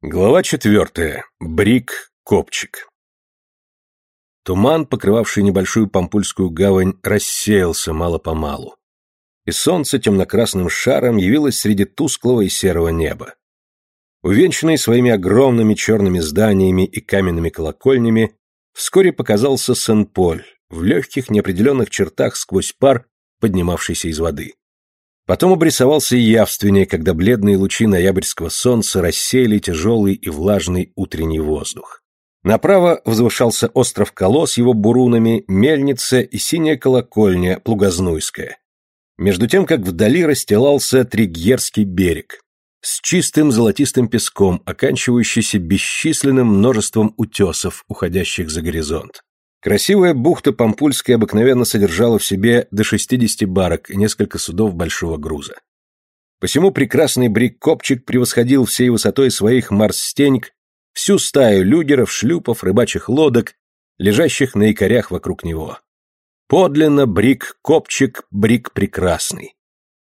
Глава четвертая. Брик-копчик. Туман, покрывавший небольшую Пампульскую гавань, рассеялся мало-помалу. И солнце темно-красным шаром явилось среди тусклого и серого неба. Увенчанный своими огромными черными зданиями и каменными колокольнями, вскоре показался Сен-Поль, в легких неопределенных чертах сквозь пар, поднимавшийся из воды. Потом обрисовался явственнее, когда бледные лучи ноябрьского солнца рассеяли тяжелый и влажный утренний воздух. Направо возвышался остров Колос его бурунами, мельница и синяя колокольня Плугазнуйская. Между тем, как вдали расстилался Тригьерский берег с чистым золотистым песком, оканчивающийся бесчисленным множеством утесов, уходящих за горизонт. Красивая бухта Пампульская обыкновенно содержала в себе до 60 барок и несколько судов большого груза. Посему прекрасный брик-копчик превосходил всей высотой своих марстеньк всю стаю люгеров, шлюпов, рыбачьих лодок, лежащих на якорях вокруг него. Подлинно брик-копчик, брик прекрасный.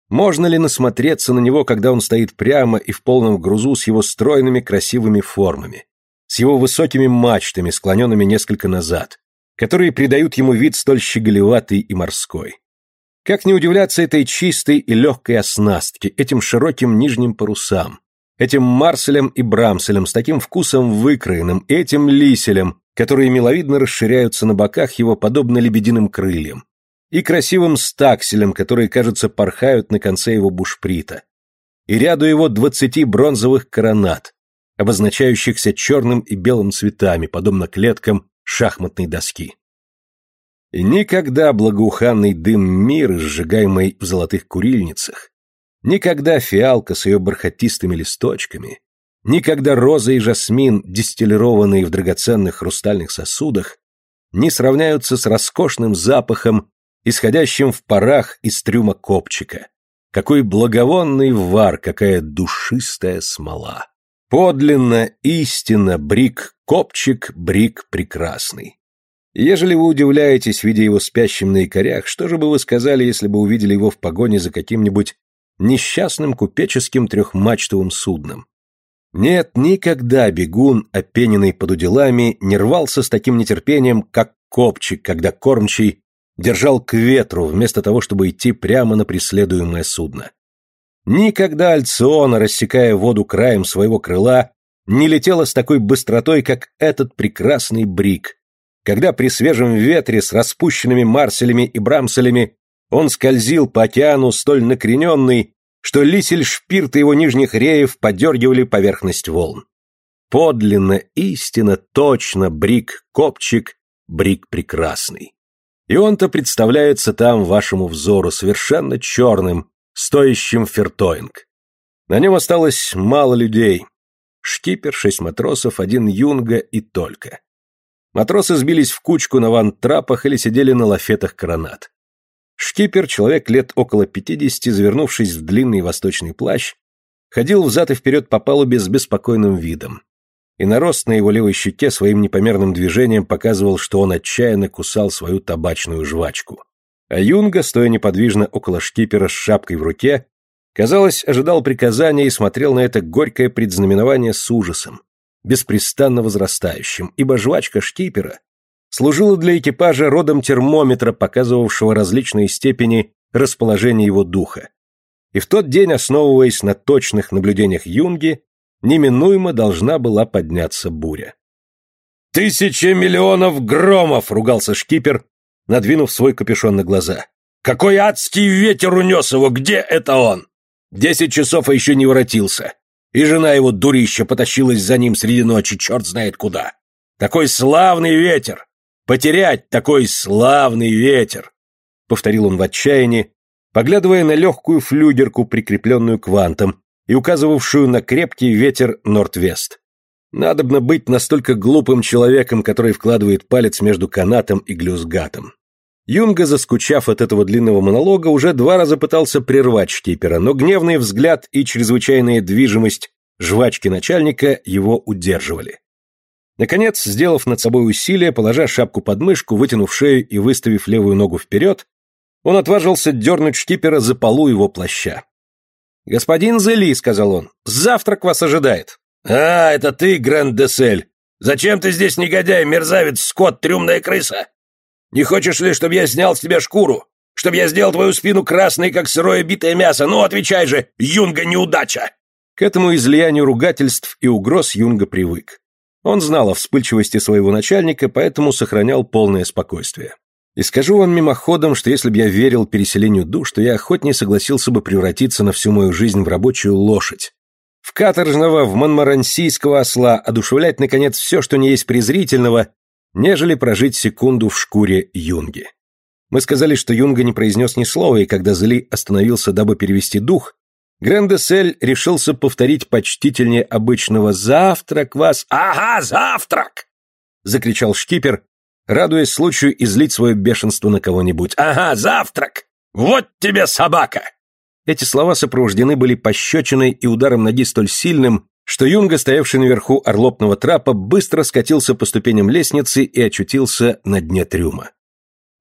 Можно ли насмотреться на него, когда он стоит прямо и в полном грузу с его стройными красивыми формами, с его высокими мачтами, склоненными несколько назад, которые придают ему вид столь щеголеватый и морской. Как не удивляться этой чистой и легкой оснастке, этим широким нижним парусам, этим марселем и брамселем с таким вкусом выкроенным, этим лиселем, которые миловидно расширяются на боках его подобно лебединым крыльям, и красивым стакселем, которые, кажется, порхают на конце его бушприта, и ряду его двадцати бронзовых коронат, обозначающихся черным и белым цветами, подобно клеткам шахматной доски. Никогда благоуханный дым мира, сжигаемый в золотых курильницах, никогда фиалка с ее бархатистыми листочками, никогда роза и жасмин, дистиллированные в драгоценных хрустальных сосудах, не сравняются с роскошным запахом, исходящим в парах из трюма копчика. Какой благовонный вар, какая душистая смола. Подлинно, истинно, брик копчик, брик прекрасный. Ежели вы удивляетесь, видя его спящим на якорях, что же бы вы сказали, если бы увидели его в погоне за каким-нибудь несчастным купеческим трехмачтовым судном? Нет, никогда бегун, опененный под уделами, не рвался с таким нетерпением, как копчик, когда кормчий держал к ветру, вместо того, чтобы идти прямо на преследуемое судно. Никогда Альциона, рассекая воду краем своего крыла, не летела с такой быстротой, как этот прекрасный брик, когда при свежем ветре с распущенными марселями и брамселями он скользил по океану столь накрененный, что лисель шпирты его нижних реев подергивали поверхность волн. Подлинно, истинно, точно, брик копчик, брик прекрасный. И он-то представляется там вашему взору совершенно черным, стоящим фертоинг. На нем осталось мало людей. Шкипер, шесть матросов, один юнга и только. Матросы сбились в кучку на вантрапах или сидели на лафетах коронат. Шкипер, человек лет около пятидесяти, завернувшись в длинный восточный плащ, ходил взад и вперед по палубе с беспокойным видом. И нарост на его левой щеке своим непомерным движением показывал, что он отчаянно кусал свою табачную жвачку. А Юнга, стоя неподвижно около шкипера с шапкой в руке, казалось, ожидал приказания и смотрел на это горькое предзнаменование с ужасом, беспрестанно возрастающим, ибо жвачка шкипера служила для экипажа родом термометра, показывавшего различные степени расположения его духа. И в тот день, основываясь на точных наблюдениях Юнги, неминуемо должна была подняться буря. «Тысяча миллионов громов!» — ругался шкипер, надвинув свой капюшон на глаза. «Какой адский ветер унес его! Где это он? Десять часов, а еще не воротился. И жена его, дурища, потащилась за ним среди ночи, черт знает куда. Такой славный ветер! Потерять такой славный ветер!» Повторил он в отчаянии, поглядывая на легкую флюгерку, прикрепленную к вантам, и указывавшую на крепкий ветер Норд-Вест. Надобно быть настолько глупым человеком, который вкладывает палец между канатом и глюзгатом. Юнга, заскучав от этого длинного монолога, уже два раза пытался прервать шкипера, но гневный взгляд и чрезвычайная движимость жвачки начальника его удерживали. Наконец, сделав над собой усилие, положа шапку под мышку, вытянув шею и выставив левую ногу вперед, он отважился дернуть шкипера за полу его плаща. «Господин Зели», — сказал он, — «завтрак вас ожидает». «А, это ты, Гранд-Десель! Зачем ты здесь, негодяй, мерзавец, скот, трюмная крыса? Не хочешь ли, чтобы я снял с тебя шкуру? Чтобы я сделал твою спину красной, как сырое битое мясо? Ну, отвечай же, Юнга неудача!» К этому излиянию ругательств и угроз Юнга привык. Он знал о вспыльчивости своего начальника, поэтому сохранял полное спокойствие. И скажу вам мимоходом, что если бы я верил переселению душ, то я охотнее согласился бы превратиться на всю мою жизнь в рабочую лошадь. В каторжного, в монмарансийского осла одушевлять, наконец, все, что не есть презрительного, нежели прожить секунду в шкуре Юнги. Мы сказали, что Юнга не произнес ни слова, и когда Зели остановился, дабы перевести дух, Грандесель решился повторить почтительнее обычного «Завтрак вас!» «Ага, завтрак!» — закричал шкипер, радуясь случаю излить свое бешенство на кого-нибудь. «Ага, завтрак! Вот тебе собака!» Эти слова сопровождены были пощечиной и ударом ноги столь сильным, что Юнга, стоявший наверху орлопного трапа, быстро скатился по ступеням лестницы и очутился на дне трюма.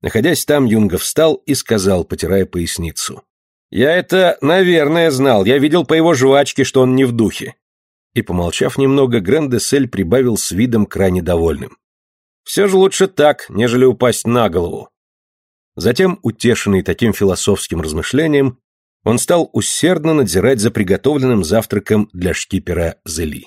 Находясь там, Юнга встал и сказал, потирая поясницу. «Я это, наверное, знал. Я видел по его жвачке, что он не в духе». И, помолчав немного, Грандесель прибавил с видом крайне довольным. «Все же лучше так, нежели упасть на голову». Затем, утешенный таким философским размышлением, он стал усердно надзирать за приготовленным завтраком для шкипера Зели.